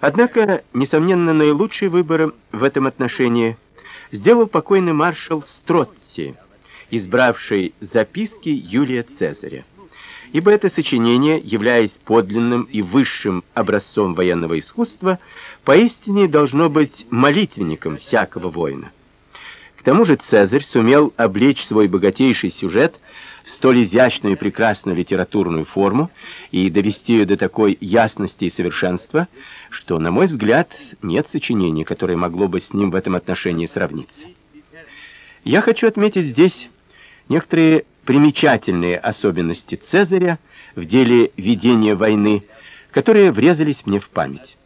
Однако, несомненно, наилучший выбор в этом отношении сделал покойный маршал Стротти, избравший записки Юлия Цезаря. Ибо это сочинение, являясь подлинным и высшим образцом военного искусства, поистине должно быть молитвенником всякого воина. К тому же Цезарь сумел облечь свой богатейший сюжет столь изящную и прекрасную литературную форму и довести ее до такой ясности и совершенства, что, на мой взгляд, нет сочинения, которое могло бы с ним в этом отношении сравниться. Я хочу отметить здесь некоторые примечательные особенности Цезаря в деле ведения войны, которые врезались мне в память.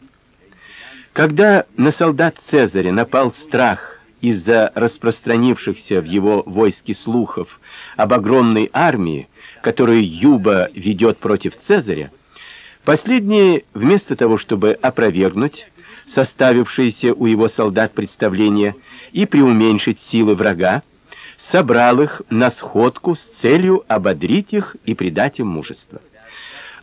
Когда на солдат Цезаря напал страх из-за распространившихся в его войске слухов об огромной армии, которую Юба ведет против Цезаря, последний вместо того, чтобы опровергнуть составившееся у его солдат представление и преуменьшить силы врага, собрал их на сходку с целью ободрить их и придать им мужество.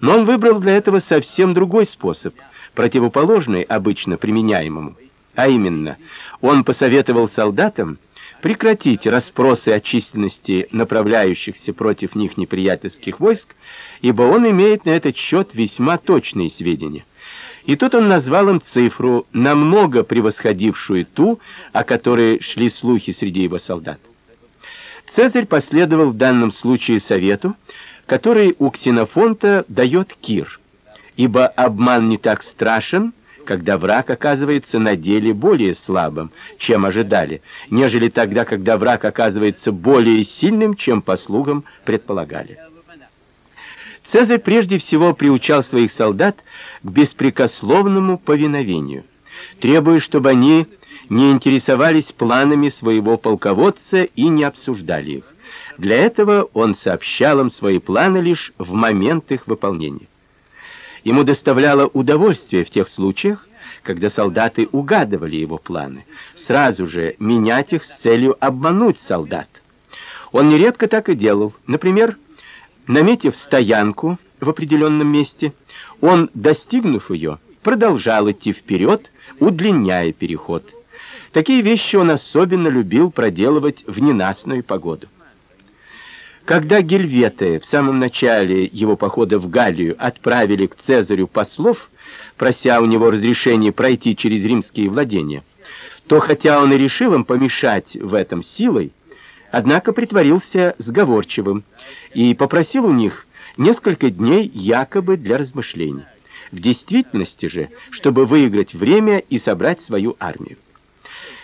Но он выбрал для этого совсем другой способ, противоположный обычно применяемому. А именно, он посоветовал солдатам прекратить расспросы о численности направляющихся против них неприятельских войск, ибо он имеет на этот счет весьма точные сведения. И тут он назвал им цифру, намного превосходившую ту, о которой шли слухи среди его солдат. Цезарь последовал в данном случае совету, который у Ксенофонта дает Кир, ибо обман не так страшен, когда враг оказывается на деле более слабым, чем ожидали, нежели тогда, когда враг оказывается более сильным, чем по слугам предполагали. Цезарь прежде всего приучал своих солдат к беспрекословному повиновению, требуя, чтобы они не интересовались планами своего полководца и не обсуждали их. Для этого он сообщал им свои планы лишь в момент их выполнения. Ему доставляло удовольствие в тех случаях, когда солдаты угадывали его планы, сразу же менять их с целью обмануть солдат. Он нередко так и делал. Например, наметив стоянку в определенном месте, он, достигнув ее, продолжал идти вперед, удлиняя переход. Такие вещи он особенно любил проделывать в ненастную погоду. Когда гельветы в самом начале его похода в Галлию отправили к Цезарю послов, прося у него разрешения пройти через римские владения, то хотя он и решил им помешать в этом силой, однако притворился сговорчивым и попросил у них несколько дней якобы для размышлений. В действительности же, чтобы выиграть время и собрать свою армию.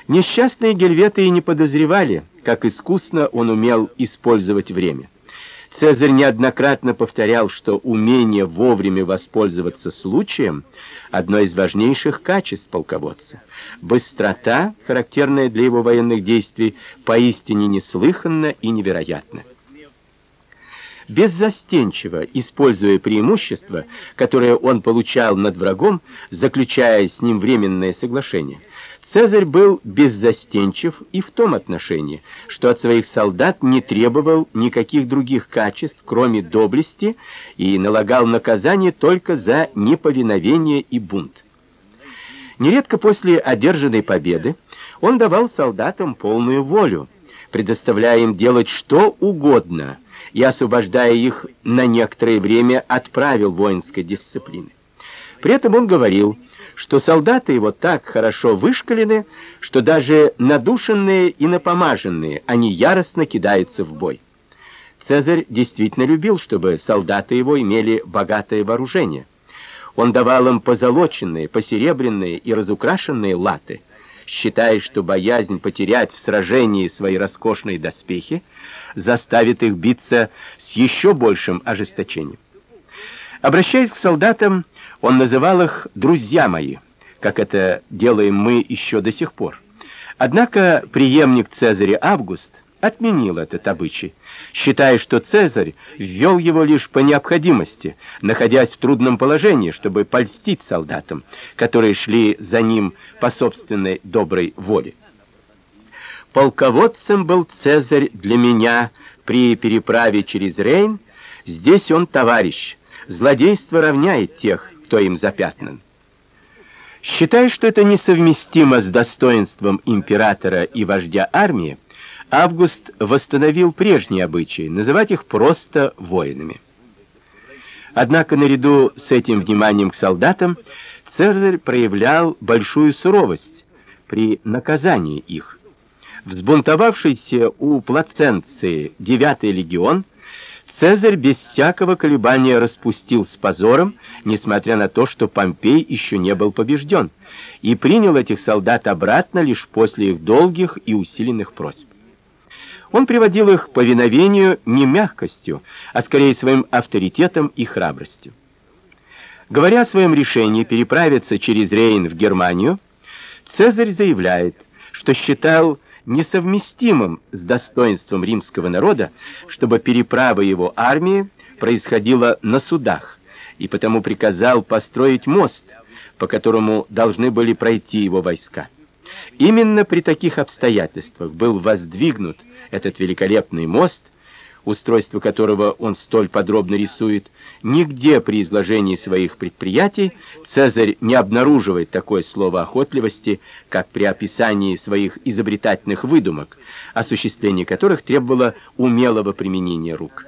Несчастные гельветы и не подозревали, как искусно он умел использовать время. Цезарь неоднократно повторял, что умение вовремя воспользоваться случаем одно из важнейших качеств полководца. Быстрота, характерная для его военных действий, поистине неслыханна и невероятна. Беззастенчиво используя преимущество, которое он получал над врагом, заключая с ним временное соглашение, Цезарь был беззастенчив и в том отношении, что от своих солдат не требовал никаких других качеств, кроме доблести, и налагал наказание только за неповиновение и бунт. Нередко после одержанной победы он давал солдатам полную волю, предоставляя им делать что угодно и освобождая их на некоторое время от правил воинской дисциплины. При этом он говорил: что солдаты его так хорошо вышкалены, что даже надушенные и напомаженные они яростно кидаются в бой. Цезарь действительно любил, чтобы солдаты его имели богатое вооружение. Он давал им позолоченные, посеребряные и разукрашенные латы, считая, что боязнь потерять в сражении свои роскошные доспехи заставит их биться с еще большим ожесточением. Обращаясь к солдатам, он называл их друзья мои, как это делаем мы еще до сих пор. Однако преемник Цезаря Август отменил этот обычай, считая, что Цезарь ввел его лишь по необходимости, находясь в трудном положении, чтобы польстить солдатам, которые шли за ним по собственной доброй воле. Полководцем был Цезарь для меня при переправе через Рейн, здесь он товарищ. Злодейство равняет тех, кто им запятнан. Считая, что это несовместимо с достоинством императора и вождя армии, Август восстановил прежние обычаи, называть их просто воинами. Однако наряду с этим вниманием к солдатам Цезарь проявлял большую суровость при наказании их. Взбунтовавшийся у Плаценции 9-й легион Цезарь без всякого колебания распустил с позором, несмотря на то, что Помпей еще не был побежден, и принял этих солдат обратно лишь после их долгих и усиленных просьб. Он приводил их к повиновению не мягкостью, а скорее своим авторитетом и храбростью. Говоря о своем решении переправиться через Рейн в Германию, Цезарь заявляет, что считал несовместимым с достоинством римского народа, чтобы переправа его армии происходила на судах, и потому приказал построить мост, по которому должны были пройти его войска. Именно при таких обстоятельствах был воздвигнут этот великолепный мост, устройство которого он столь подробно рисует, нигде при изложении своих предприятий Цезарь не обнаруживает такой словоохотливости, как при описании своих изобретательных выдумок, осуществление которых требовало умелого применения рук.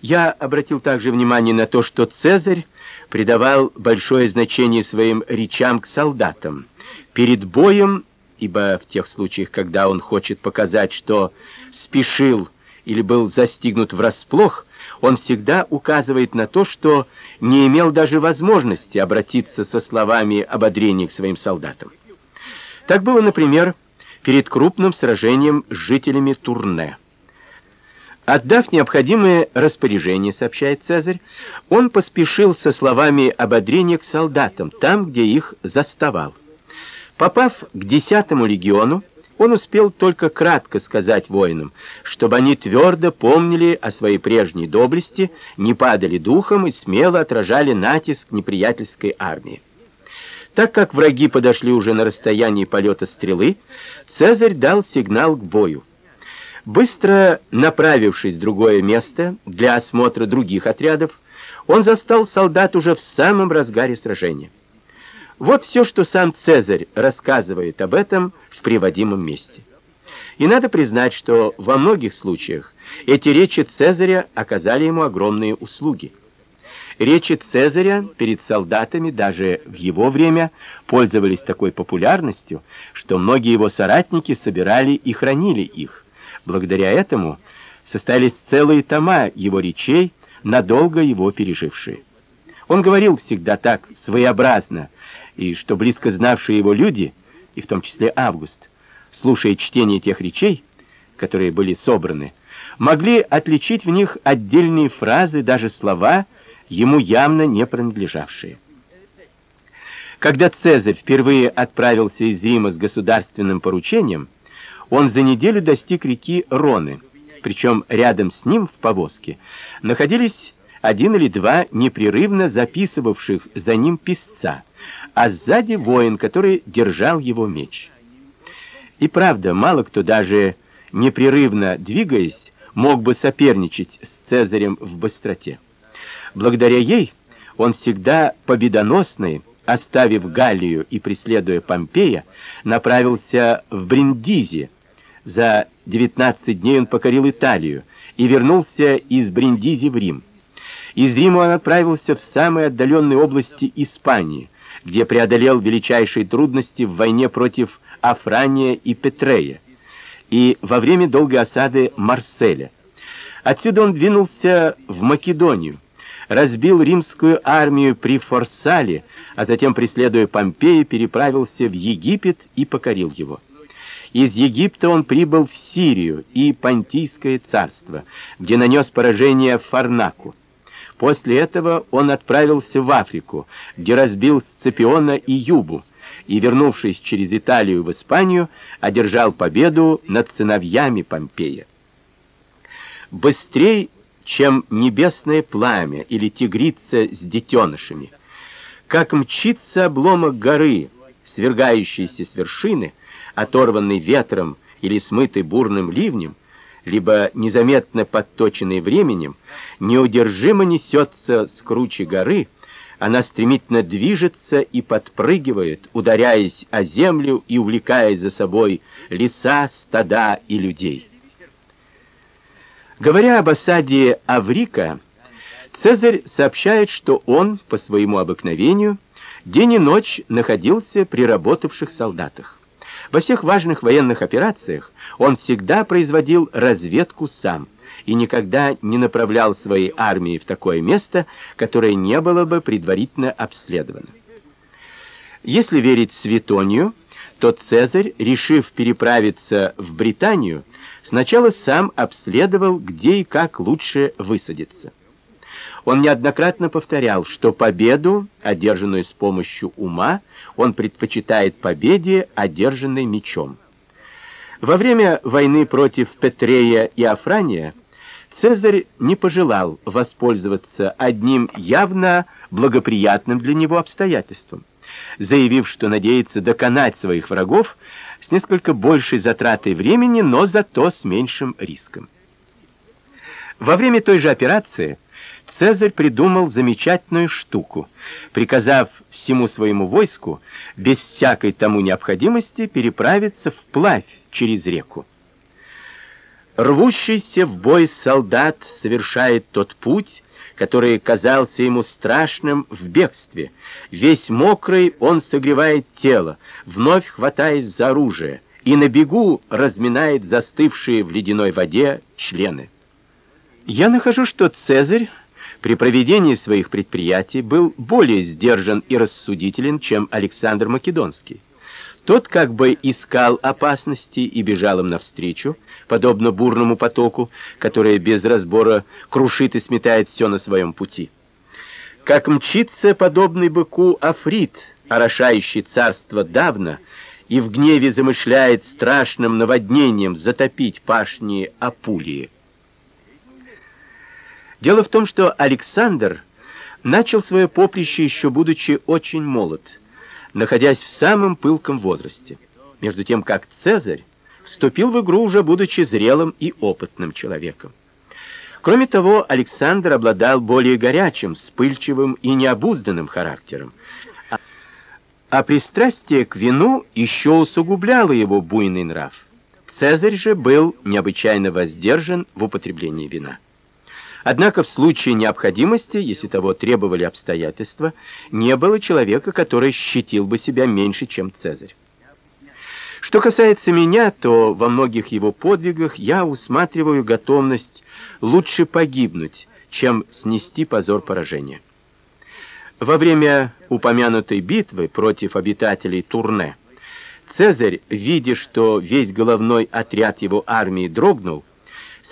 Я обратил также внимание на то, что Цезарь придавал большое значение своим речам к солдатам. Перед боем ибо в тех случаях, когда он хочет показать, что спешил или был застигнут врасплох, он всегда указывает на то, что не имел даже возможности обратиться со словами ободрения к своим солдатам. Так было, например, перед крупным сражением с жителями Турне. Отдав необходимые распоряжения, сообщает Цезарь, он поспешил со словами ободрения к солдатам, там, где их заставал. Попав к десятому легиону, он успел только кратко сказать воинам, чтобы они твердо помнили о своей прежней доблести, не падали духом и смело отражали натиск неприятельской армии. Так как враги подошли уже на расстоянии полета стрелы, Цезарь дал сигнал к бою. Быстро направившись в другое место для осмотра других отрядов, он застал солдат уже в самом разгаре сражения. Вот все, что сам Цезарь рассказывает об этом приводимом месте. И надо признать, что во многих случаях эти речи Цезаря оказали ему огромные услуги. Речи Цезаря перед солдатами даже в его время пользовались такой популярностью, что многие его соратники собирали и хранили их. Благодаря этому состоялись целые тома его речей, надолго его пережившие. Он говорил всегда так своеобразно, и что близко знавшие его люди, и в том числе Август, слушая чтение тех речей, которые были собраны, могли отличить в них отдельные фразы, даже слова, ему явно не принадлежавшие. Когда Цезарь впервые отправился из Рима с государственным поручением, он за неделю достиг реки Роны, причем рядом с ним в повозке находились один или два непрерывно записывавших за ним писца, а сзади воин, который держал его меч. И правда, мало кто даже непрерывно двигаясь, мог бы соперничать с Цезарем в быстроте. Благодаря ей он всегда победоносный, оставив Галлию и преследуя Помпея, направился в Бриндизи. За 19 дней он покорил Италию и вернулся из Бриндизи в Рим. Из Рима он отправился в самые отдаленные области Испании, где преодолел величайшие трудности в войне против Афрания и Петрея, и во время долгой осады Марселя. Отсюда он двинулся в Македонию, разбил римскую армию при Форсале, а затем, преследуя Помпея, переправился в Египет и покорил его. Из Египта он прибыл в Сирию и Понтийское царство, где нанес поражение Фарнаку. После этого он отправился в Африку, где разбил Сципиона и Юбу, и, вернувшись через Италию в Испанию, одержал победу над сыновьями Помпея. Быстрей, чем небесное пламя или тигрица с детенышами, как мчится обломок горы, свергающийся с вершины, оторванный ветром или смытый бурным ливнем, либо незаметно подточенный временем, неудержимо несется с кручи горы, Она стремительно движется и подпрыгивает, ударяясь о землю и увлекая за собой леса, стада и людей. Говоря об осаде Аврика, Цезарь сообщает, что он, по своему обыкновению, день и ночь находился при работавших солдатах. Во всех важных военных операциях он всегда производил разведку сам и никогда не направлял свои армии в такое место, которое не было бы предварительно обследовано. Если верить Светонию, то Цезарь, решив переправиться в Британию, сначала сам обследовал, где и как лучше высадиться. Он неоднократно повторял, что победу, одержанную с помощью ума, он предпочитает победе, одержанной мечом. Во время войны против Петрея и Афрания Цезарь не пожелал воспользоваться одним явно благоприятным для него обстоятельством, заявив, что надеется доконать своих врагов с несколько большей затратой времени, но зато с меньшим риском. Во время той же операции Цезарь придумал замечательную штуку, приказав всему своему войску без всякой тому необходимости переправиться вплавь через реку. Рвущийся в бой солдат совершает тот путь, который казался ему страшным в бегстве. Весь мокрый он согревает тело, вновь хватаясь за оружие, и на бегу разминает застывшие в ледяной воде члены. Я нахожу, что Цезарь при проведении своих предприятий был более сдержан и рассудителен, чем Александр Македонский. Тот как бы искал опасности и бежал им навстречу, подобно бурному потоку, который без разбора крушит и сметает все на своем пути. Как мчится подобный быку Африт, орошающий царство давно, и в гневе замышляет страшным наводнением затопить пашни Апулии. Дело в том, что Александр начал свое поприще еще будучи очень молод, находясь в самом пылком возрасте. Между тем, как Цезарь вступил в игру уже будучи зрелым и опытным человеком. Кроме того, Александр обладал более горячим, вспыльчивым и необузданным характером. А пристрастие к вину еще усугубляло его буйный нрав. Цезарь же был необычайно воздержан в употреблении вина. Однако в случае необходимости, если того требовали обстоятельства, не было человека, который щитил бы себя меньше, чем Цезарь. Что касается меня, то во многих его подвигах я усматриваю готовность лучше погибнуть, чем снести позор поражения. Во время упомянутой битвы против обитателей Турне Цезарь, видя, что весь головной отряд его армии дрогнул,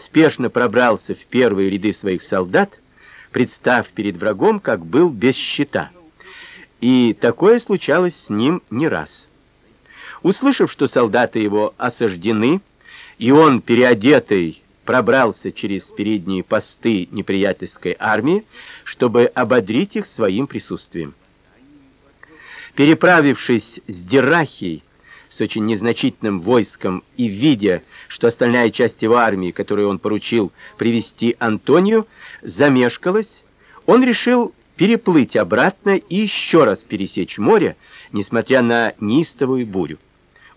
спешно пробрался в первые ряды своих солдат, представ перед врагом, как был без щита. И такое случалось с ним не раз. Услышав, что солдаты его осаждены, и он, переодетый, пробрался через передние посты неприятельской армии, чтобы ободрить их своим присутствием. Переправившись с Дирахией с очень незначительным войском и видя, что остальная часть его армии, которую он поручил привести Антонию, замешкалась, он решил переплыть обратно и еще раз пересечь море, несмотря на неистовую бурю.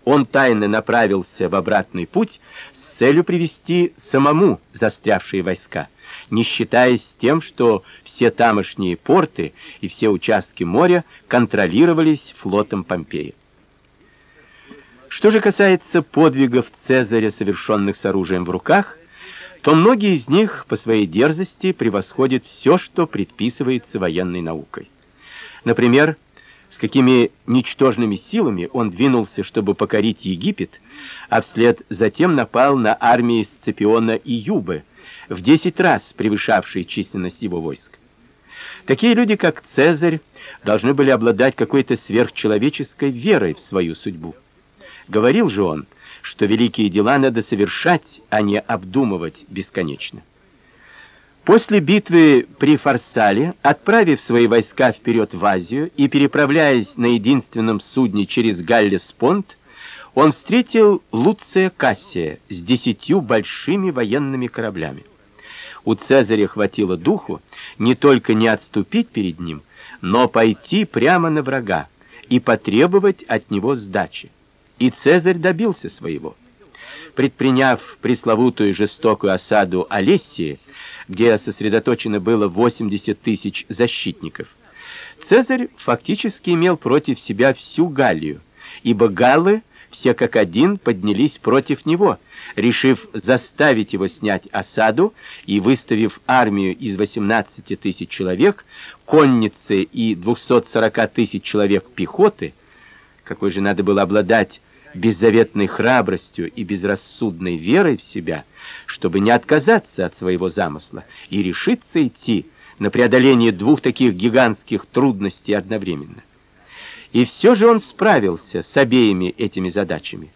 Он тайно направился в обратный путь с целью привести самому застрявшие войска, не считаясь тем, что все тамошние порты и все участки моря контролировались флотом Помпея. Что же касается подвигов Цезаря, совершенных с оружием в руках, то многие из них по своей дерзости превосходят все, что предписывается военной наукой. Например, с какими ничтожными силами он двинулся, чтобы покорить Египет, а вслед затем напал на армии Сципиона и Юбы, в десять раз превышавшие численность его войск. Такие люди, как Цезарь, должны были обладать какой-то сверхчеловеческой верой в свою судьбу. Говорил же он, что великие дела надо совершать, а не обдумывать бесконечно. После битвы при Фарсале, отправив свои войска вперед в Азию и переправляясь на единственном судне через Галлеспонт, он встретил Луция Кассия с десятью большими военными кораблями. У Цезаря хватило духу не только не отступить перед ним, но пойти прямо на врага и потребовать от него сдачи. И Цезарь добился своего. Предприняв пресловутую жестокую осаду Алессии, где сосредоточено было 80 тысяч защитников, Цезарь фактически имел против себя всю Галлию, ибо галлы все как один поднялись против него, решив заставить его снять осаду и выставив армию из 18 тысяч человек, конницы и 240 тысяч человек пехоты, какой же надо было обладать беззаветной храбростью и безрассудной верой в себя, чтобы не отказаться от своего замысла и решиться идти на преодоление двух таких гигантских трудностей одновременно. И все же он справился с обеими этими задачами.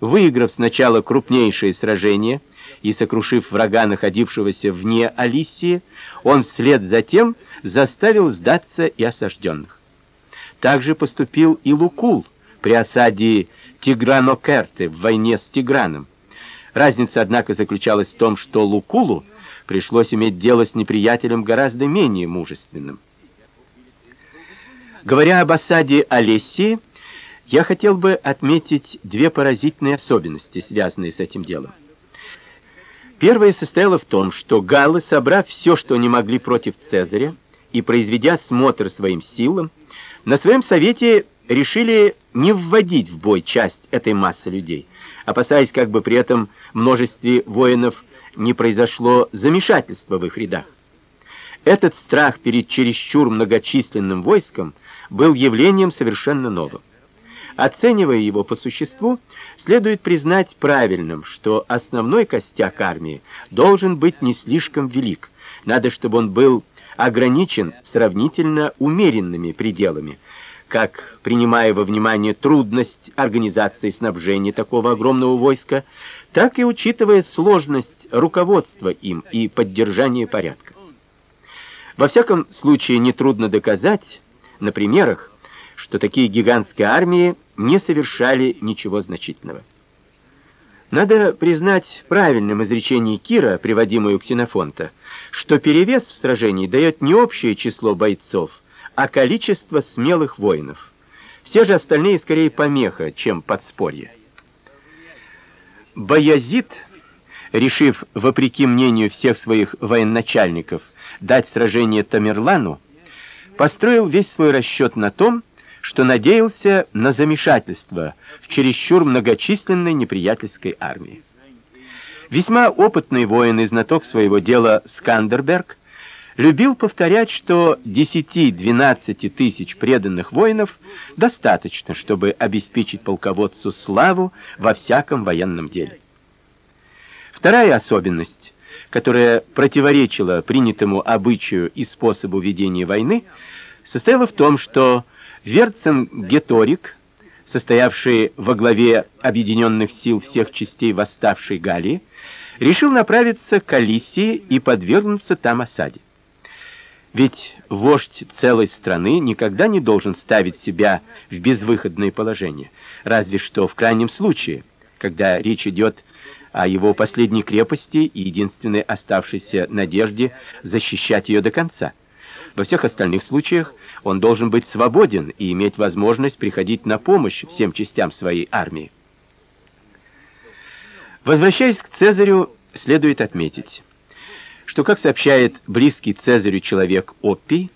Выиграв сначала крупнейшее сражение и сокрушив врага, находившегося вне Алисии, он вслед за тем заставил сдаться и осажденных. Также поступил и Лукул при осаде Тигранокерты в войне с Тиграном. Разница, однако, заключалась в том, что Лукулу пришлось иметь дело с неприятелем гораздо менее мужественным. Говоря об осаде Олессии, я хотел бы отметить две поразительные особенности, связанные с этим делом. Первая состояла в том, что галлы, собрав все, что они могли против Цезаря, и произведя смотр своим силам, на своем совете решили не вводить в бой часть этой массы людей, опасаясь, как бы при этом множестве воинов не произошло замешательства в их рядах. Этот страх перед чересчур многочисленным войском был явлением совершенно новым. Оценивая его по существу, следует признать правильным, что основной костяк армии должен быть не слишком велик. Надо, чтобы он был ограничен сравнительно умеренными пределами, как принимая во внимание трудность организации снабжения такого огромного войска, так и учитывая сложность руководства им и поддержания порядка. Во всяком случае, нетрудно доказать, на примерах, что такие гигантские армии не совершали ничего значительного. Надо признать правильным изречение Кира, приводимое у Ксенофонта, что перевес в сражении дает не общее число бойцов, а количество смелых воинов. Все же остальные скорее помеха, чем подспорье. Баязид, решив, вопреки мнению всех своих военачальников, дать сражение Тамерлану, построил весь свой расчет на том, что надеялся на замешательство в чересчур многочисленной неприятельской армии. Весьма опытный воин и знаток своего дела Скандерберг любил повторять, что 10-12 тысяч преданных воинов достаточно, чтобы обеспечить полководцу славу во всяком военном деле. Вторая особенность которая противоречила принятому обычаю и способу ведения войны, состояла в том, что Верцингеторик, состоявший во главе объединенных сил всех частей восставшей Галлии, решил направиться к Алисии и подвергнуться там осаде. Ведь вождь целой страны никогда не должен ставить себя в безвыходное положение, разве что в крайнем случае, когда речь идет о его последней крепости и единственной оставшейся надежде защищать ее до конца. Во всех остальных случаях он должен быть свободен и иметь возможность приходить на помощь всем частям своей армии. Возвращаясь к Цезарю, следует отметить, что, как сообщает близкий Цезарю человек Оппий,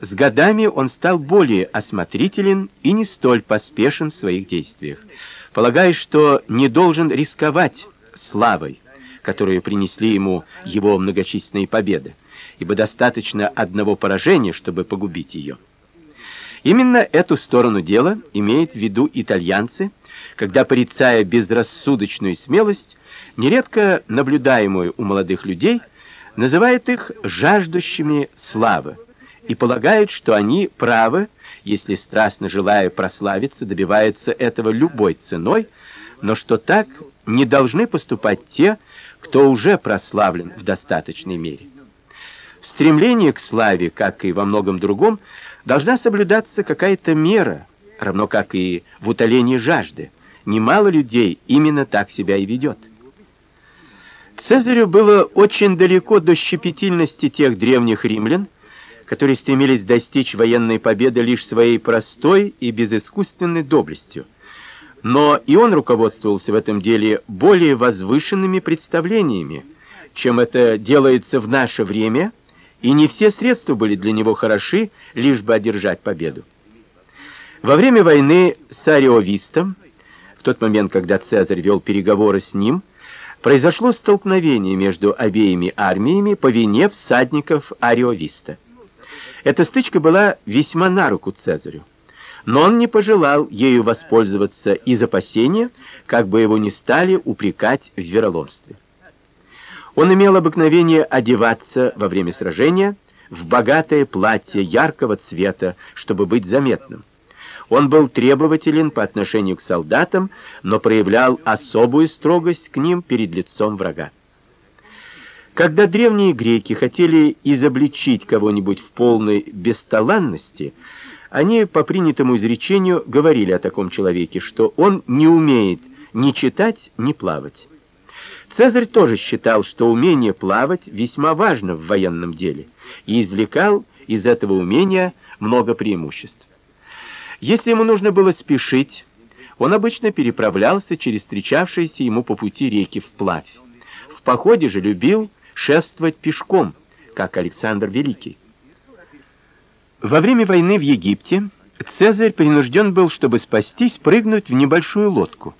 с годами он стал более осмотрителен и не столь поспешен в своих действиях, полагая, что не должен рисковать славой, которую принесли ему его многочисленные победы, ибо достаточно одного поражения, чтобы погубить ее. Именно эту сторону дела имеют в виду итальянцы, когда порицая безрассудочную смелость, нередко наблюдаемую у молодых людей, называют их жаждущими славы и полагают, что они правы, если страстно желая прославиться, добиваются этого любой ценой, но что так не должны поступать те, кто уже прославлен в достаточной мере. В стремлении к славе, как и во многом другом, должна соблюдаться какая-то мера, равно как и в утолении жажды. Немало людей именно так себя и ведет. Цезарю было очень далеко до щепетильности тех древних римлян, которые стремились достичь военной победы лишь своей простой и безыскусственной доблестью. Но и он руководствовался в этом деле более возвышенными представлениями, чем это делается в наше время, и не все средства были для него хороши, лишь бы одержать победу. Во время войны с Ариовистом, в тот момент, когда Цезарь вел переговоры с ним, произошло столкновение между обеими армиями по вине всадников Ариовиста. Эта стычка была весьма на руку Цезарю, но он не пожелал ею воспользоваться из опасения, как бы его не стали упрекать в вероломстве. Он имел обыкновение одеваться во время сражения в богатое платье яркого цвета, чтобы быть заметным. Он был требователен по отношению к солдатам, но проявлял особую строгость к ним перед лицом врага. Когда древние греки хотели изобличить кого-нибудь в полной бесталанности, они по принятому изречению говорили о таком человеке, что он не умеет ни читать, ни плавать. Цезарь тоже считал, что умение плавать весьма важно в военном деле, и извлекал из этого умения много преимуществ. Если ему нужно было спешить, он обычно переправлялся через встречавшиеся ему по пути реки вплавь. В походе же любил шествовать пешком, как Александр Великий. Во время войны в Египте Цезарь принужден был, чтобы спастись, прыгнуть в небольшую лодку.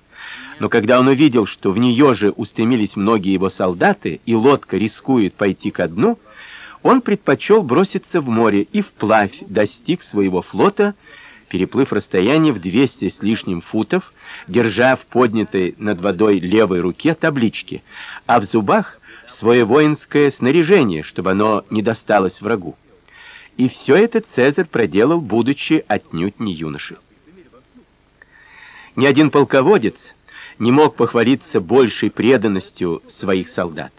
Но когда он увидел, что в нее же устремились многие его солдаты, и лодка рискует пойти ко дну, он предпочел броситься в море и вплавь достиг своего флота, переплыв расстояние в 200 с лишним футов, держа в поднятой над водой левой руке таблички, а в зубах свое воинское снаряжение, чтобы оно не досталось врагу. И все это Цезарь проделал, будучи отнюдь не юношей. Ни один полководец не мог похвалиться большей преданностью своих солдат.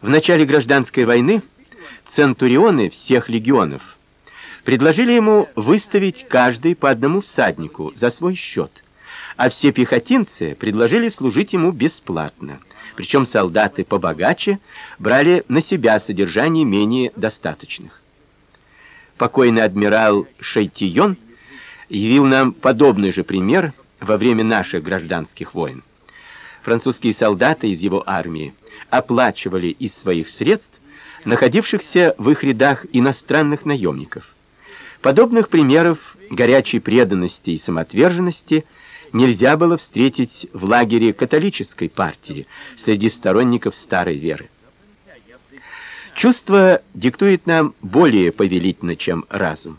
В начале гражданской войны центурионы всех легионов предложили ему выставить каждый по одному всаднику за свой счет, а все пехотинцы предложили служить ему бесплатно. Причем солдаты побогаче брали на себя содержание менее достаточных. Покойный адмирал Шейтион явил нам подобный же пример во время наших гражданских войн. Французские солдаты из его армии оплачивали из своих средств находившихся в их рядах иностранных наемников. Подобных примеров горячей преданности и самоотверженности нельзя было встретить в лагере католической партии среди сторонников старой веры. Чувство диктует нам более повелительно, чем разум.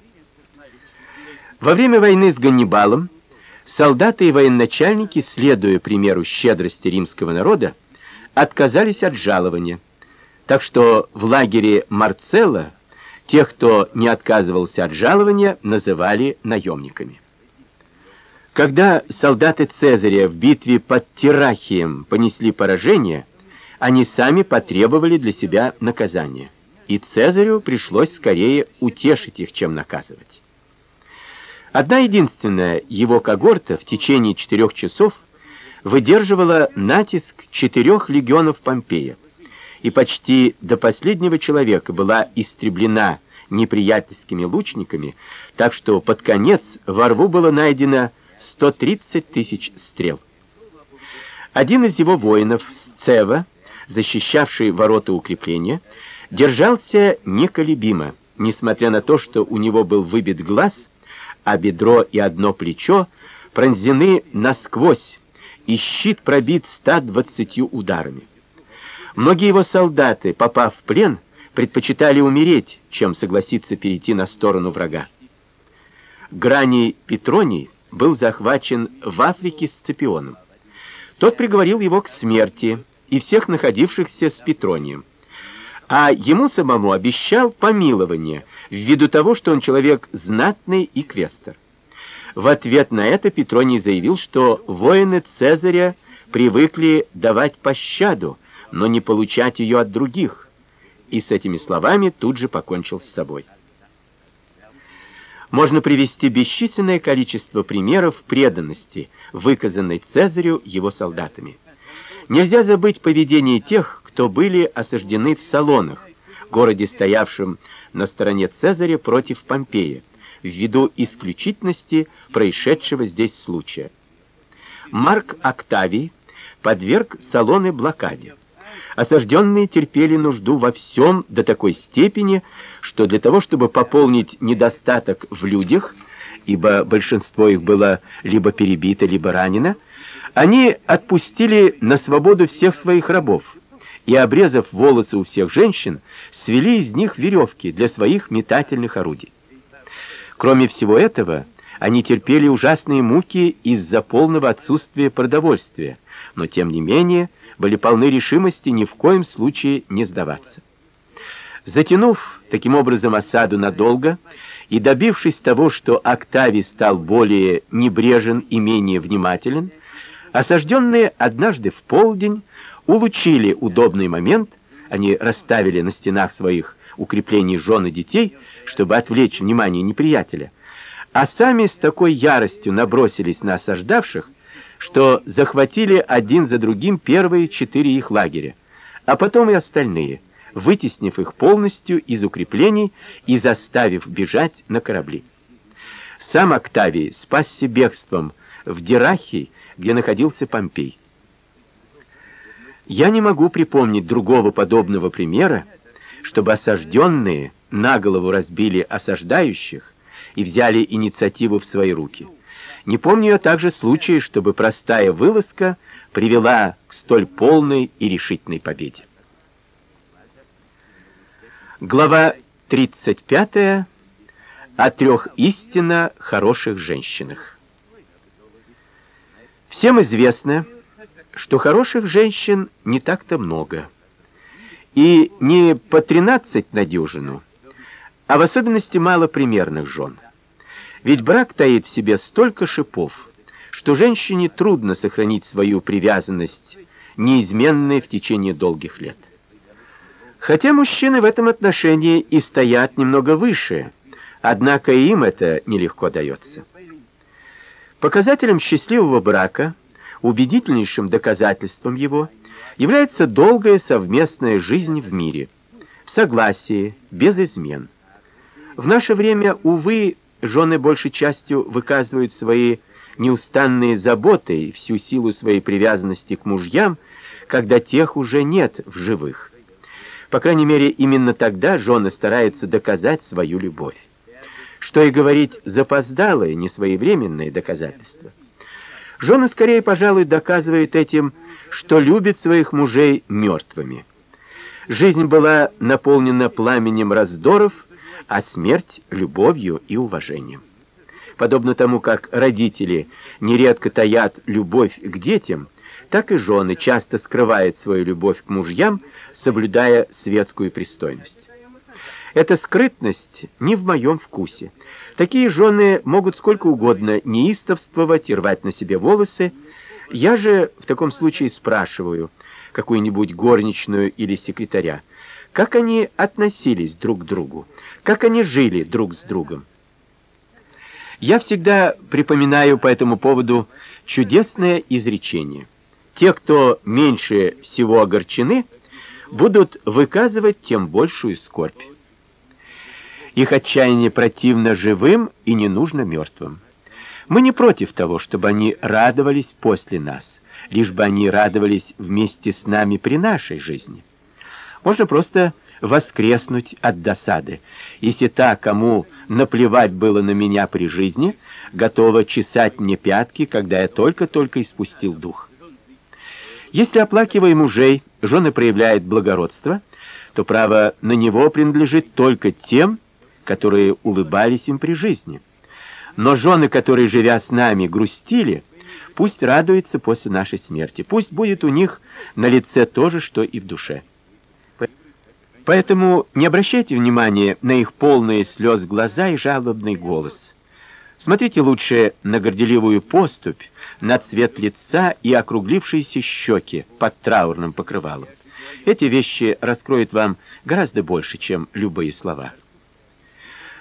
Во время войны с Ганнибалом солдаты и военачальники, следуя примеру щедрости римского народа, отказались от жалования. Так что в лагере Марцелла тех, кто не отказывался от жалования, называли наемниками. Когда солдаты Цезаря в битве под Тирахием понесли поражение, они сами потребовали для себя наказания, и Цезарю пришлось скорее утешить их, чем наказывать. Одна единственная его когорта в течение четырех часов выдерживала натиск четырех легионов Помпея, и почти до последнего человека была истреблена неприятельскими лучниками, так что под конец во рву было найдено 130 тысяч стрел. Один из его воинов, Сцева, защищавший ворота укрепления, держался неколебимо, несмотря на то, что у него был выбит глаз, а бедро и одно плечо пронзены насквозь, и щит пробит 120 ударами. Многие его солдаты, попав в плен, предпочитали умереть, чем согласиться перейти на сторону врага. Граний Петроний был захвачен в Африке с Сципионом. Тот приговорил его к смерти и всех находившихся с Петронием. А ему самому обещал помилование ввиду того, что он человек знатный и квестер. В ответ на это Петроний заявил, что воины Цезаря привыкли давать пощаду, но не получать ее от других, и с этими словами тут же покончил с собой. Можно привести бесчисленное количество примеров преданности, выказанной Цезарю его солдатами. Нельзя забыть поведение тех, кто были осаждены в салонах, городе, стоявшем на стороне Цезаря против Помпея, ввиду исключительности происшедшего здесь случая. Марк Октавий подверг салоны блокаде. Осажденные терпели нужду во всем до такой степени, что для того, чтобы пополнить недостаток в людях, ибо большинство их было либо перебито, либо ранено, они отпустили на свободу всех своих рабов и, обрезав волосы у всех женщин, свели из них веревки для своих метательных орудий. Кроме всего этого, они терпели ужасные муки из-за полного отсутствия продовольствия, но тем не менее были полны решимости ни в коем случае не сдаваться. Затянув таким образом осаду надолго и добившись того, что Октавий стал более небрежен и менее внимателен, осажденные однажды в полдень улучили удобный момент, они расставили на стенах своих укреплений жен и детей, чтобы отвлечь внимание неприятеля, а сами с такой яростью набросились на осаждавших, что захватили один за другим первые четыре их лагеря, а потом и остальные, вытеснив их полностью из укреплений и заставив бежать на корабли. Сам Октавий спасся бегством в Дирахий, где находился Помпей. Я не могу припомнить другого подобного примера, чтобы осажденные на голову разбили осаждающих и взяли инициативу в свои руки. Не помню я также случая, чтобы простая вылазка привела к столь полной и решительной победе. Глава 35 о трех истинно хороших женщинах. Всем известно, что хороших женщин не так-то много. И не по 13 на дюжину, а в особенности мало примерных жен. Ведь брак таит в себе столько шипов, что женщине трудно сохранить свою привязанность, неизменной в течение долгих лет. Хотя мужчины в этом отношении и стоят немного выше, однако им это нелегко дается. Показателем счастливого брака, убедительнейшим доказательством его является долгая совместная жизнь в мире, в согласии, без измен. В наше время, увы, Жены большей частью выказывают свои неустанные заботы и всю силу своей привязанности к мужьям, когда тех уже нет в живых. По крайней мере, именно тогда жены стараются доказать свою любовь. Что и говорить запоздалое, несвоевременное доказательство. Жены скорее, пожалуй, доказывают этим, что любят своих мужей мертвыми. Жизнь была наполнена пламенем раздоров, а смерть любовью и уважением. Подобно тому, как родители нередко таят любовь к детям, так и жены часто скрывают свою любовь к мужьям, соблюдая светскую пристойность. Эта скрытность не в моем вкусе. Такие жены могут сколько угодно неистовствовать и рвать на себе волосы. Я же в таком случае спрашиваю какую-нибудь горничную или секретаря, как они относились друг к другу, как они жили друг с другом. Я всегда припоминаю по этому поводу чудесное изречение. Те, кто меньше всего огорчены, будут выказывать тем большую скорбь. Их отчаяние противно живым и не нужно мертвым. Мы не против того, чтобы они радовались после нас, лишь бы они радовались вместе с нами при нашей жизни. Можно просто воскреснуть от досады, если та, кому наплевать было на меня при жизни, готова чесать мне пятки, когда я только-только испустил дух. Если оплакивая мужей, жены проявляют благородство, то право на него принадлежит только тем, которые улыбались им при жизни. Но жены, которые, живя с нами, грустили, пусть радуются после нашей смерти, пусть будет у них на лице то же, что и в душе. Поэтому не обращайте внимания на их полные слез глаза и жалобный голос. Смотрите лучше на горделивую поступь, на цвет лица и округлившиеся щеки под траурным покрывалом. Эти вещи раскроют вам гораздо больше, чем любые слова.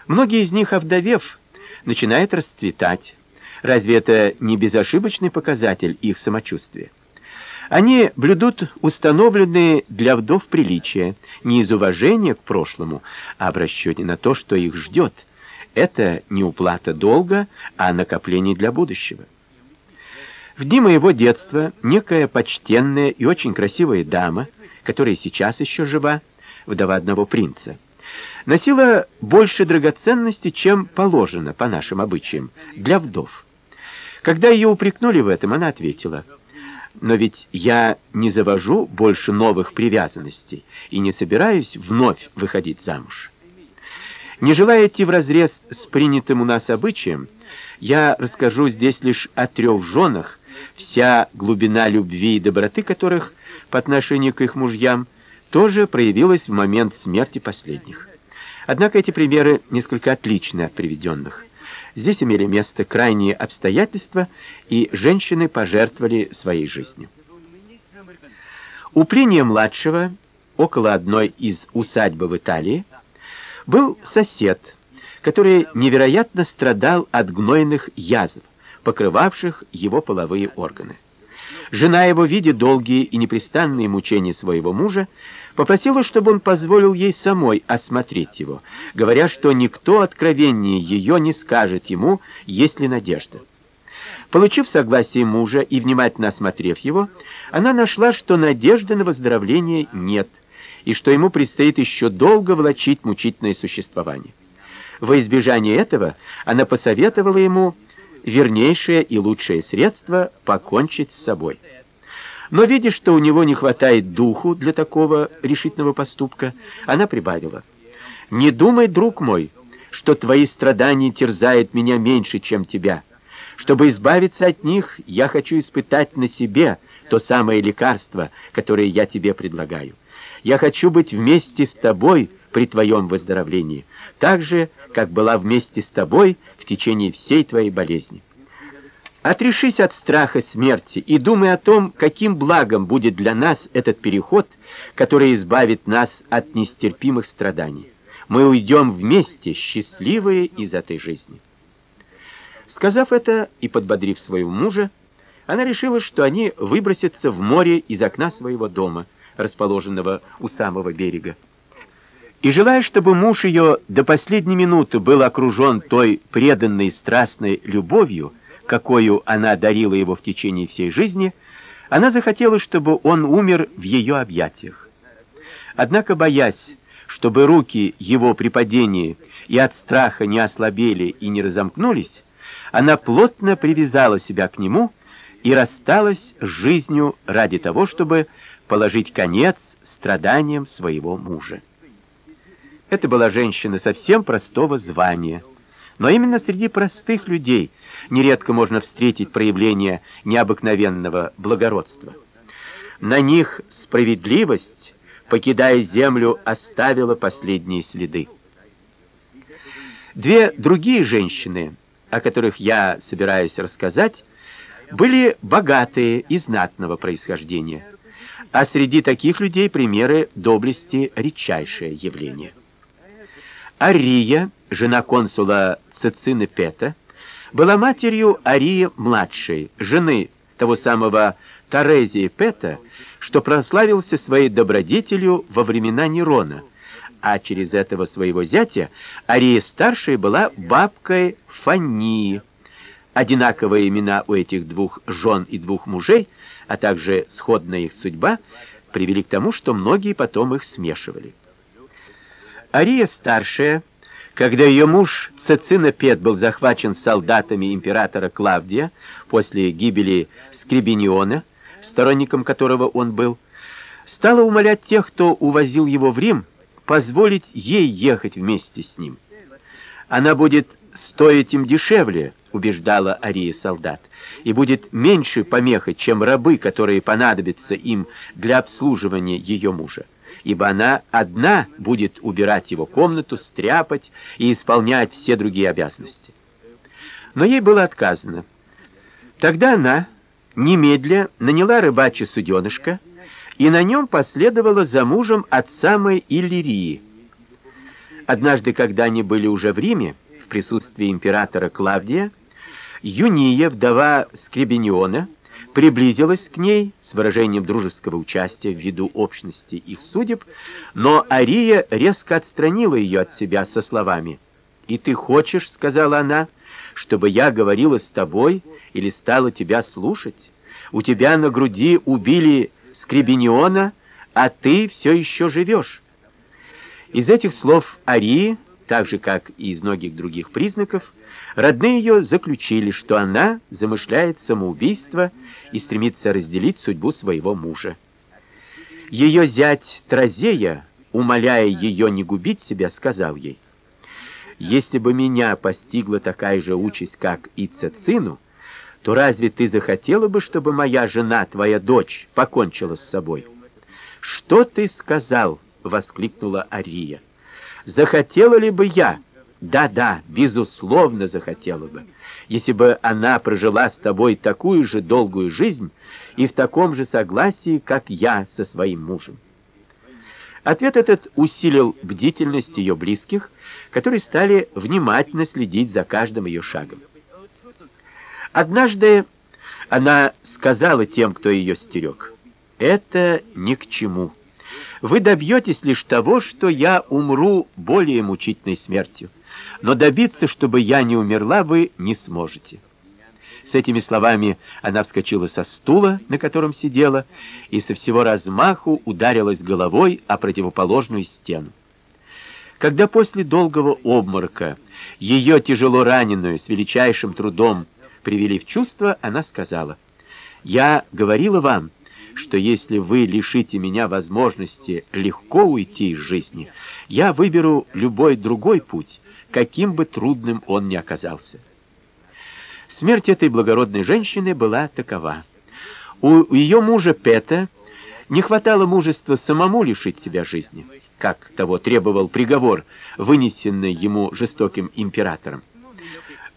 Многие из них, овдовев, начинают расцветать. Разве это не безошибочный показатель их самочувствия? Они блюдут установленные для вдов приличия, не из уважения к прошлому, а в расчете на то, что их ждет. Это не уплата долга, а накопление для будущего. В дни моего детства некая почтенная и очень красивая дама, которая сейчас еще жива, вдова одного принца, носила больше драгоценностей, чем положено по нашим обычаям для вдов. Когда ее упрекнули в этом, она ответила: "Но ведь я не завожу больше новых привязанностей и не собираюсь вновь выходить замуж". Не желая идти вразрез с принятым у нас обычаем, я расскажу здесь лишь о трех женах, вся глубина любви и доброты которых по отношению к их мужьям тоже проявилась в момент смерти последних. Однако эти примеры несколько отличны от приведенных. Здесь имели место крайние обстоятельства, и женщины пожертвовали своей жизнью. У Плиния младшего, около одной из усадьб в Италии, был сосед, который невероятно страдал от гнойных язв покрывавших его половые органы. Жена его, видя долгие и непрестанные мучения своего мужа, попросила, чтобы он позволил ей самой осмотреть его, говоря, что никто откровеннее ее не скажет ему, есть ли надежда. Получив согласие мужа и внимательно осмотрев его, она нашла, что надежды на выздоровление нет, и что ему предстоит еще долго влачить мучительное существование. Во избежание этого она посоветовала ему вернейшее и лучшее средство покончить с собой. Но видя, что у него не хватает духу для такого решительного поступка, она прибавила: "Не думай, друг мой, что твои страдания терзают меня меньше, чем тебя. Чтобы избавиться от них, я хочу испытать на себе то самое лекарство, которое я тебе предлагаю. Я хочу быть вместе с тобой при твоем выздоровлении, так же, как была вместе с тобой в течение всей твоей болезни. Отрешись от страха смерти и думай о том, каким благом будет для нас этот переход, который избавит нас от нестерпимых страданий. Мы уйдем вместе, счастливые из этой жизни. Сказав это и подбодрив своего мужа, она решила, что они выбросятся в море из окна своего дома, расположенного у самого берега. И желая, чтобы муж ее до последней минуты был окружен той преданной страстной любовью, какую она дарила его в течение всей жизни, она захотела, чтобы он умер в ее объятиях. Однако, боясь, чтобы руки его при падении и от страха не ослабели и не разомкнулись, она плотно привязала себя к нему и рассталась с жизнью ради того, чтобы положить конец страданиям своего мужа. Это была женщина совсем простого звания. Но именно среди простых людей нередко можно встретить проявление необыкновенного благородства. На них справедливость, покидая землю, оставила последние следы. Две другие женщины, о которых я собираюсь рассказать, были богатые и знатного происхождения. А среди таких людей примеры доблести редчайшее явление. Ария, жена консула Цицины Пета, была матерью Арии младшей, жены того самого Торезии Пета, что прославился своей добродетелью во времена Нерона, а через этого своего зятя Ария старшая была бабкой Фании. Одинаковые имена у этих двух жен и двух мужей, а также сходная их судьба привели к тому, что многие потом их смешивали. Ария старшая, когда ее муж Цицина Пет был захвачен солдатами императора Клавдия после гибели Скрибиниона, сторонником которого он был, стала умолять тех, кто увозил его в Рим, позволить ей ехать вместе с ним. Она будет стоить им дешевле, убеждала Ария солдат, и будет меньше помехой, чем рабы, которые понадобятся им для обслуживания ее мужа ибо она одна будет убирать его комнату, стряпать и исполнять все другие обязанности. Но ей было отказано. Тогда она немедля наняла рыбачье суденышко и на нем последовала за мужем от самой Иллирии. Однажды, когда они были уже в Риме, в присутствии императора Клавдия, Юния, вдова Скребениона, приблизилась к ней с выражением дружеского участия в виду общности их судеб, но Ария резко отстранила ее от себя со словами: "И ты хочешь, сказала она, чтобы я говорила с тобой или стала тебя слушать? У тебя на груди убили Скребениона, а ты все еще живешь». Из этих слов Арии, так же как и из многих других признаков, родные ее заключили, что она замышляет самоубийство и стремится разделить судьбу своего мужа. Ее зять Тразея, умоляя ее не губить себя, сказал ей: "Если бы меня постигла такая же участь, как и Цицину, то разве ты захотела бы, чтобы моя жена, твоя дочь, покончила с собой?" "Что ты сказал?" воскликнула Ария. "Захотела ли бы я?" "Да-да, безусловно, захотела бы" если бы она прожила с тобой такую же долгую жизнь и в таком же согласии, как я со своим мужем. Ответ этот усилил бдительность ее близких, которые стали внимательно следить за каждым ее шагом. Однажды она сказала тем, кто ее стерег, «Это ни к чему. Вы добьетесь лишь того, что я умру более мучительной смертью но добиться, чтобы я не умерла, вы не сможете. С этими словами она вскочила со стула, на котором сидела, и со всего размаху ударилась головой о противоположную стену. Когда после долгого обморока ее тяжело раненую с величайшим трудом привели в чувство, она сказала: "Я говорила вам, что если вы лишите меня возможности легко уйти из жизни, я выберу любой другой путь, каким бы трудным он ни оказался. Смерть этой благородной женщины была такова. У ее мужа Пета не хватало мужества самому лишить себя жизни, как того требовал приговор, вынесенный ему жестоким императором.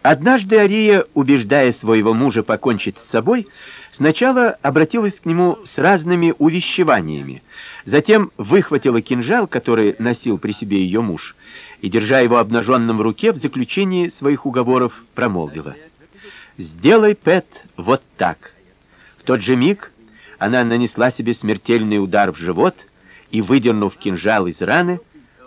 Однажды Ария, убеждая своего мужа покончить с собой, сначала обратилась к нему с разными увещеваниями, затем выхватила кинжал, который носил при себе ее муж, и, держа его обнаженным в руке, в заключении своих уговоров промолвила. «Сделай, Пэт, вот так». В тот же миг она нанесла себе смертельный удар в живот и, выдернув кинжал из раны,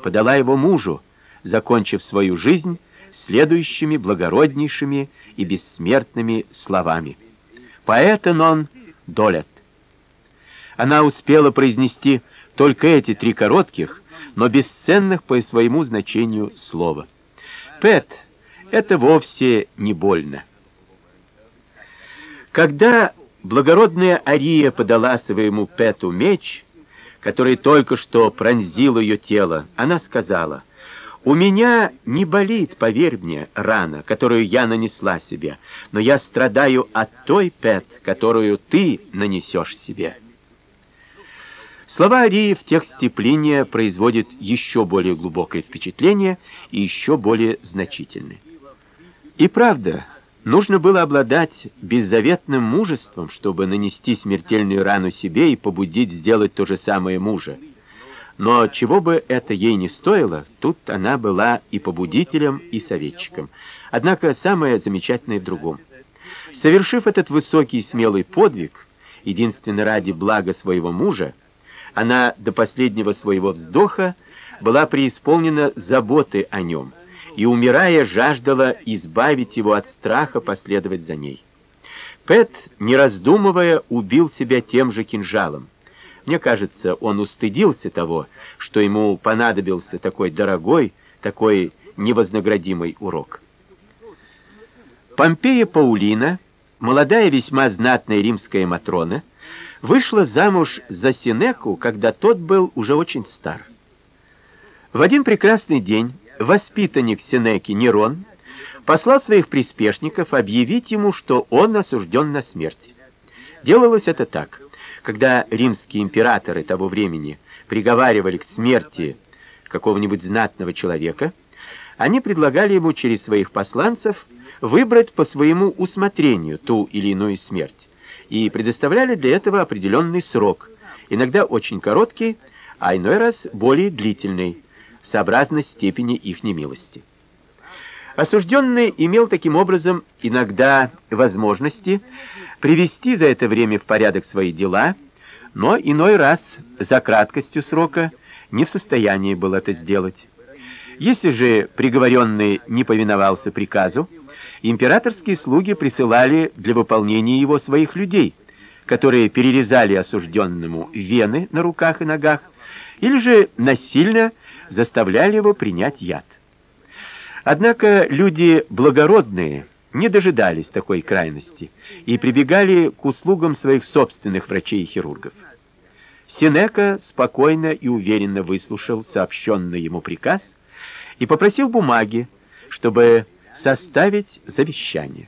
подала его мужу, закончив свою жизнь следующими благороднейшими и бессмертными словами. «Поэта нон долет». Она успела произнести только эти три коротких, но бесценных по своему значению слова. Пэт это вовсе не больно. Когда благородная Ария подала своему Пету меч, который только что пронзил ее тело, она сказала: "У меня не болит, поверь мне, рана, которую я нанесла себе, но я страдаю от той Пет, которую ты нанесешь себе". Слова Арии в тексте Плиния производят еще более глубокое впечатление и еще более значительное. И правда, нужно было обладать беззаветным мужеством, чтобы нанести смертельную рану себе и побудить сделать то же самое мужа. Но чего бы это ей не стоило, тут она была и побудителем, и советчиком. Однако самое замечательное в другом. Совершив этот высокий и смелый подвиг, единственно ради блага своего мужа, она до последнего своего вздоха была преисполнена заботы о нем и, умирая, жаждала избавить его от страха последовать за ней. Пэт, не раздумывая, убил себя тем же кинжалом. Мне кажется, он устыдился того, что ему понадобился такой дорогой, такой невознаградимый урок. Помпея Паулина, молодая весьма знатная римская матрона, вышла замуж за Синеку, когда тот был уже очень стар. В один прекрасный день воспитанник Синеки Нерон послал своих приспешников объявить ему, что он осужден на смерть. Делалось это так: когда римские императоры того времени приговаривали к смерти какого-нибудь знатного человека, они предлагали ему через своих посланцев выбрать по своему усмотрению ту или иную смерть и предоставляли для этого определенный срок, иногда очень короткий, а иной раз более длительный, сообразно степени их немилости. Осужденный имел таким образом иногда возможности привести за это время в порядок свои дела, но иной раз за краткостью срока не в состоянии был это сделать. Если же приговоренный не повиновался приказу, императорские слуги присылали для выполнения его своих людей, которые перерезали осужденному вены на руках и ногах, или же насильно заставляли его принять яд. Однако люди благородные не дожидались такой крайности и прибегали к услугам своих собственных врачей и хирургов. Синека спокойно и уверенно выслушал сообщенный ему приказ и попросил бумаги, чтобы составить завещание.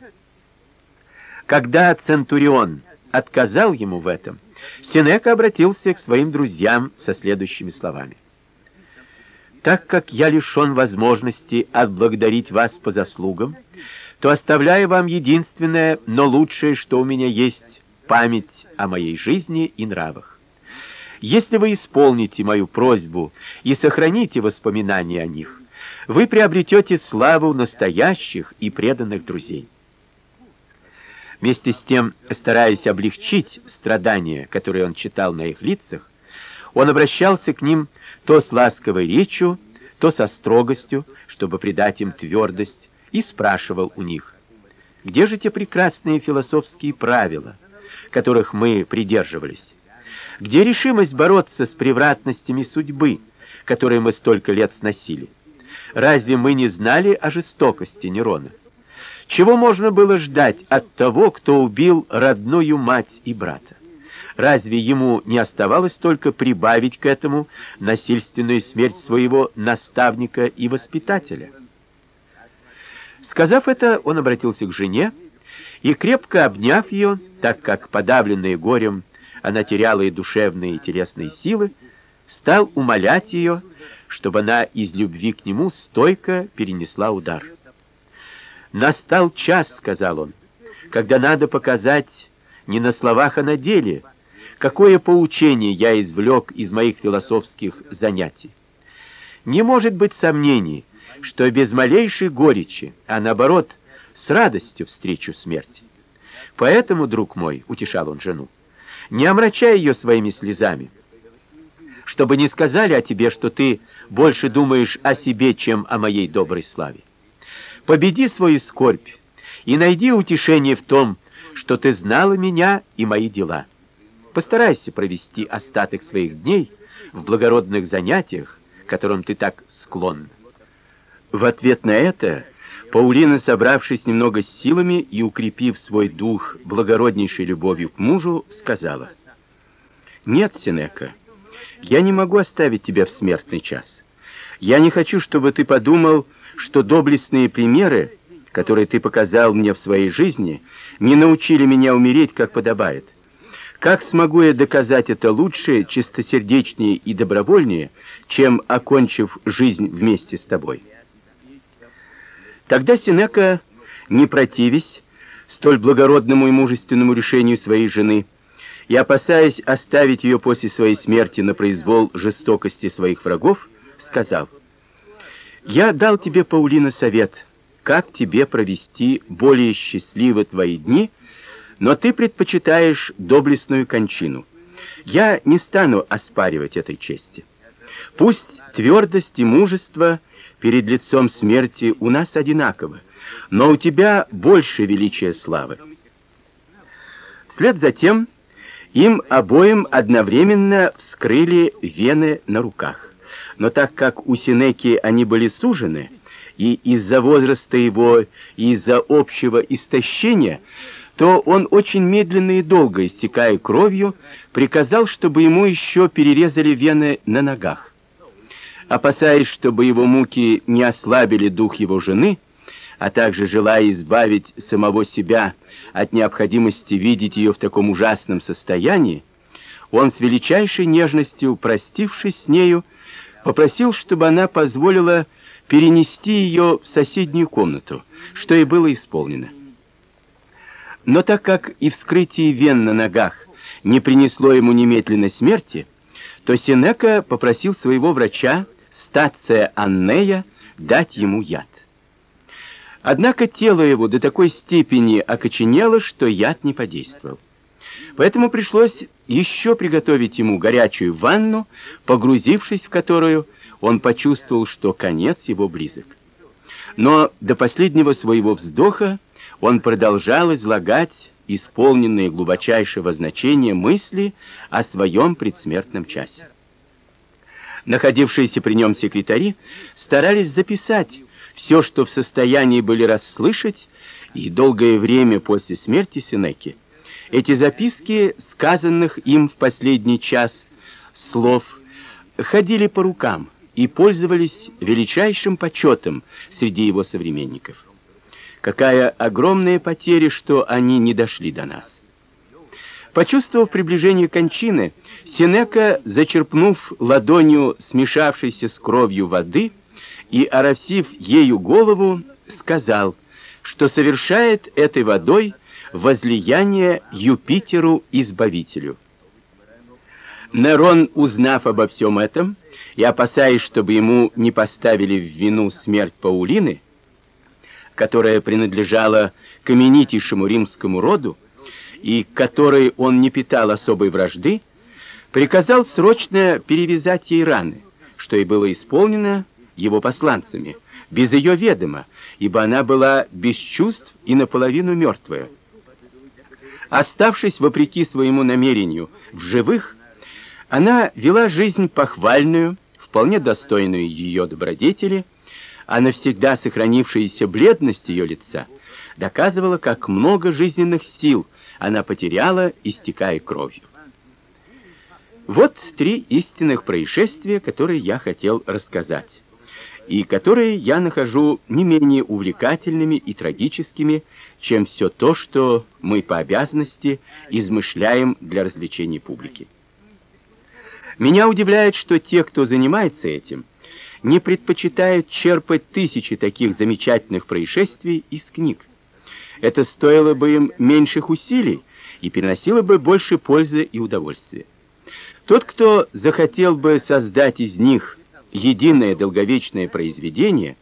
Когда Центурион отказал ему в этом, Синека обратился к своим друзьям со следующими словами: Так как я лишён возможности отблагодарить вас по заслугам, то оставляю вам единственное, но лучшее, что у меня есть память о моей жизни и нравах. Если вы исполните мою просьбу и сохраните воспоминания о них, вы приобретете славу настоящих и преданных друзей. Вместе с тем, стараясь облегчить страдания, которые он читал на их лицах, он обращался к ним то с ласковой речью, то со строгостью, чтобы придать им твердость, и спрашивал у них: "Где же те прекрасные философские правила, которых мы придерживались? Где решимость бороться с превратностями судьбы, которые мы столько лет сносили? Разве мы не знали о жестокости Нерона?" Чего можно было ждать от того, кто убил родную мать и брата? Разве ему не оставалось только прибавить к этому насильственную смерть своего наставника и воспитателя? Сказав это, он обратился к жене и крепко обняв ее, так как подавленная горем она теряла и душевные, и телесные силы, стал умолять ее, чтобы она из любви к нему стойко перенесла удар. Настал час, сказал он, когда надо показать не на словах, а на деле, какое поучение я извлек из моих философских занятий. Не может быть сомнений, что без малейшей горечи, а наоборот, с радостью встречу смерть. Поэтому, друг мой, утешал он жену, не омрачай ее своими слезами, чтобы не сказали о тебе, что ты больше думаешь о себе, чем о моей доброй славе. Победи свою скорбь и найди утешение в том, что ты знала меня и мои дела. Постарайся провести остаток своих дней в благородных занятиях, которым ты так склонна. В ответ на это Паулина, собравшись немного с силами и укрепив свой дух благороднейшей любовью к мужу, сказала: "Нет, Синека, я не могу оставить тебя в смертный час. Я не хочу, чтобы ты подумал, что доблестные примеры, которые ты показал мне в своей жизни, не научили меня умереть, как подобает. Как смогу я доказать это лучше, чистосердечнее и добровольнее, чем окончив жизнь вместе с тобой? Тогда Синека, не противясь столь благородному и мужественному решению своей жены, и опасаясь оставить ее после своей смерти на произвол жестокости своих врагов, сказал: я дал тебе, Паулина, совет, как тебе провести более счастливо твои дни, но ты предпочитаешь доблестную кончину. Я не стану оспаривать этой чести. Пусть твердость и мужество перед лицом смерти у нас одинаковы, но у тебя больше величия славы. Вслед за тем им обоим одновременно вскрыли вены на руках но так как у Синеки они были сужены, и из-за возраста его, и из-за общего истощения, то он очень медленно и долго, истекая кровью, приказал, чтобы ему еще перерезали вены на ногах. Опасаясь, чтобы его муки не ослабили дух его жены, а также желая избавить самого себя от необходимости видеть ее в таком ужасном состоянии, он с величайшей нежностью, простившись с нею, попросил, чтобы она позволила перенести ее в соседнюю комнату, что и было исполнено. Но так как и вскрытие вен на ногах не принесло ему немедленной смерти, то Синека попросил своего врача, стация Аннея, дать ему яд. Однако тело его до такой степени окоченело, что яд не подействовал. Поэтому пришлось еще приготовить ему горячую ванну, погрузившись в которую, он почувствовал, что конец его близок. Но до последнего своего вздоха он продолжал излагать исполненные глубочайшего значения мысли о своем предсмертном часе. Находившиеся при нем секретари старались записать все, что в состоянии были расслышать, и долгое время после смерти Сенеки эти записки, сказанных им в последний час слов, ходили по рукам и пользовались величайшим почетом среди его современников. Какая огромная потеря, что они не дошли до нас. Почувствовав приближение кончины, Сенека, зачерпнув ладонью смешавшейся с кровью воды и оросив ею голову, сказал, что совершает этой водой возлияние Юпитеру Избавителю. Нерон, узнав обо всем этом и опасаясь, чтобы ему не поставили в вину смерть Паулины, которая принадлежала к именитейшему римскому роду и к которой он не питал особой вражды, приказал срочно перевязать ей раны, что и было исполнено его посланцами, без ее ведома, ибо она была без чувств и наполовину мертвая. Оставшись вопреки своему намерению в живых, она вела жизнь похвальную, вполне достойную ее добродетели, а навсегда сохранившаяся бледность ее лица доказывала, как много жизненных сил она потеряла, истекая кровью. Вот три истинных происшествия, которые я хотел рассказать, и которые я нахожу не менее увлекательными и трагическими, чем все то, что мы по обязанности измышляем для развлечения публики. Меня удивляет, что те, кто занимается этим, не предпочитают черпать тысячи таких замечательных происшествий из книг. Это стоило бы им меньших усилий и приносило бы больше пользы и удовольствия. Тот, кто захотел бы создать из них единое долговечное произведение,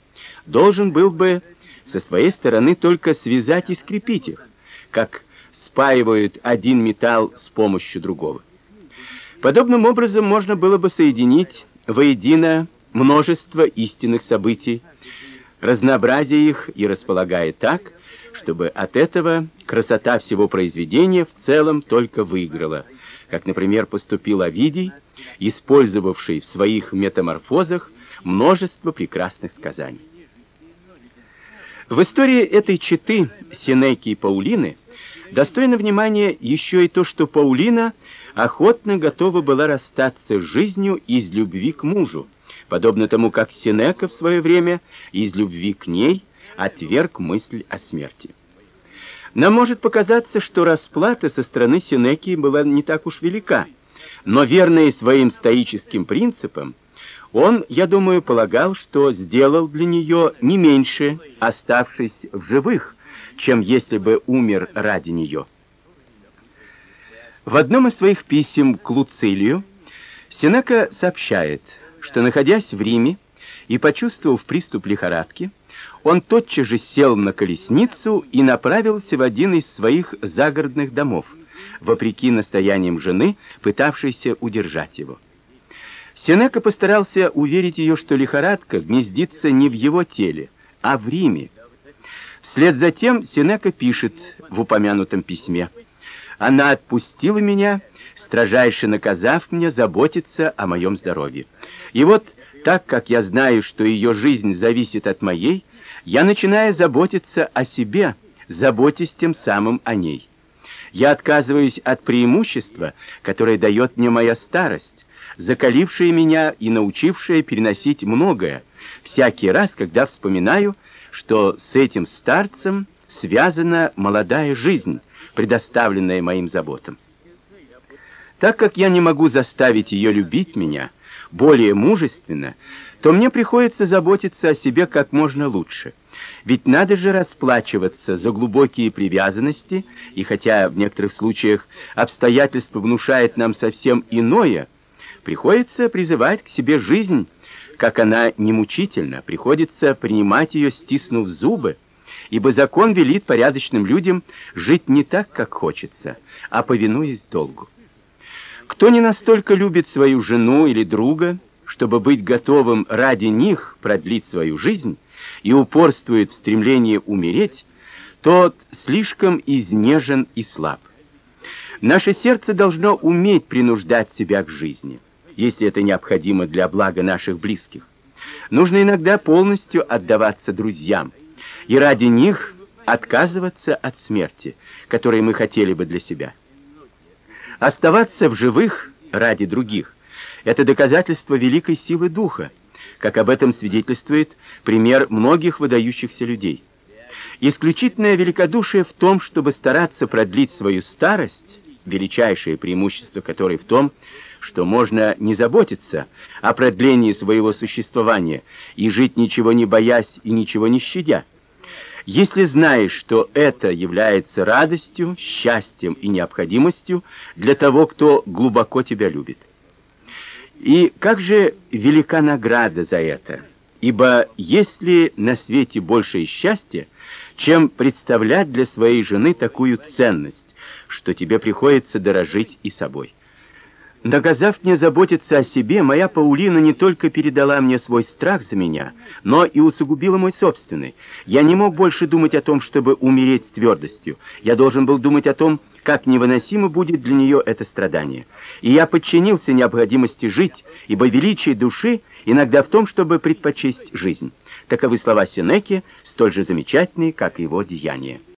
должен был бы со своей стороны только связать и скрепить их, как спаивают один металл с помощью другого. Подобным образом можно было бы соединить воедино множество истинных событий, разнообразя их и располагая так, чтобы от этого красота всего произведения в целом только выиграла как, например, поступил Овидий, использовавший в своих метаморфозах множество прекрасных сказаний. В истории этой четы Сенеки и Паулины достойно внимания еще и то, что Паулина охотно готова была расстаться с жизнью из любви к мужу, подобно тому, как Сенека в свое время из любви к ней отверг мысль о смерти. Нам может показаться, что расплата со стороны Сенеки была не так уж велика, но верный своим стоическим принципам, он, я думаю, полагал, что сделал для нее не меньше, оставшись в живых, чем если бы умер ради нее. В одном из своих писем к Луцилию Сенека сообщает, что находясь в Риме и почувствовав приступ лихорадки, он тотчас же сел на колесницу и направился в один из своих загородных домов, вопреки настояниям жены, пытавшейся удержать его. Сенека постарался уверить ее, что лихорадка гнездится не в его теле, а в Риме. Вслед за тем Сенека пишет в упомянутом письме: "Она отпустила меня, строжайше наказав мне заботиться о моем здоровье. И вот, так как я знаю, что ее жизнь зависит от моей, я начинаю заботиться о себе, заботясь тем самым о ней. Я отказываюсь от преимущества, которое дает мне моя старость, закалившая меня и научившая переносить многое, всякий раз, когда вспоминаю, что с этим старцем связана молодая жизнь, предоставленная моим заботам. Так как я не могу заставить ее любить меня более мужественно, то мне приходится заботиться о себе как можно лучше. Ведь надо же расплачиваться за глубокие привязанности, и хотя в некоторых случаях обстоятельства внушают нам совсем иное, приходится призывать к себе жизнь, как она не мучительна, приходится принимать ее, стиснув зубы, ибо закон велит порядочным людям жить не так, как хочется, а повинуясь долгу. Кто не настолько любит свою жену или друга, чтобы быть готовым ради них продлить свою жизнь и упорствует в стремлении умереть, тот слишком изнежен и слаб. Наше сердце должно уметь принуждать себя к жизни, если это необходимо для блага наших близких. Нужно иногда полностью отдаваться друзьям и ради них отказываться от смерти, которой мы хотели бы для себя. Оставаться в живых ради других это доказательство великой силы духа, как об этом свидетельствует пример многих выдающихся людей. Исключительное великодушие в том, чтобы стараться продлить свою старость, величайшее преимущество которой в том, что можно не заботиться о продлении своего существования и жить ничего не боясь и ничего не щадя. Если знаешь, что это является радостью, счастьем и необходимостью для того, кто глубоко тебя любит. И как же велика награда за это? Ибо если на свете большее счастье, чем представлять для своей жены такую ценность, что тебе приходится дорожить и собой. Наказав мне заботиться о себе, моя Паулина не только передала мне свой страх за меня, но и усугубила мой собственный. Я не мог больше думать о том, чтобы умереть с твердостью. Я должен был думать о том, как невыносимо будет для нее это страдание. И я подчинился необходимости жить, ибо величие души иногда в том, чтобы предпочесть жизнь. Таковы слова Сенеки, столь же замечательные, как и его деяния.